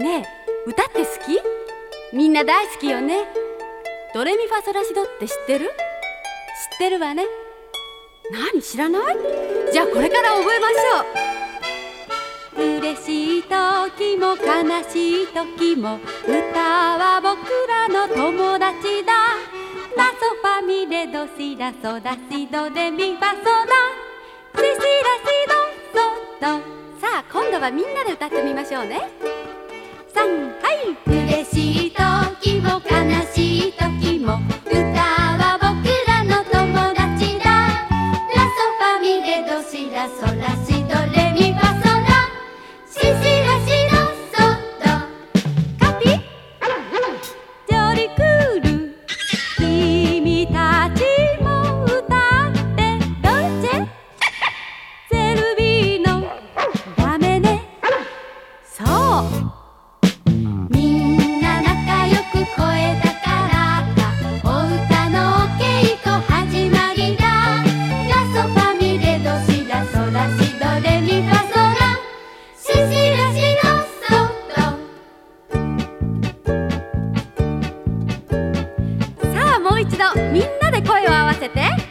ねえ歌って好き？みんな大好きよね。ドレミファソラシドって知ってる？知ってるわね。何知らない？じゃあこれから覚えましょう。嬉しい時も悲しい時も歌は僕らの友達だ。ラソファミレドシラソラシドレミファソラシシラシドソド。さあ今度はみんなで歌ってみましょうね。嬉しい時も悲しい時も歌は僕らの友達だ。ラソファミレドシラソラシドレミファソラシシラシラソドカピ？ジョリクール。君たちも歌ってドルチェゼルビーのダメね。そう。度みんなで声を合わせて。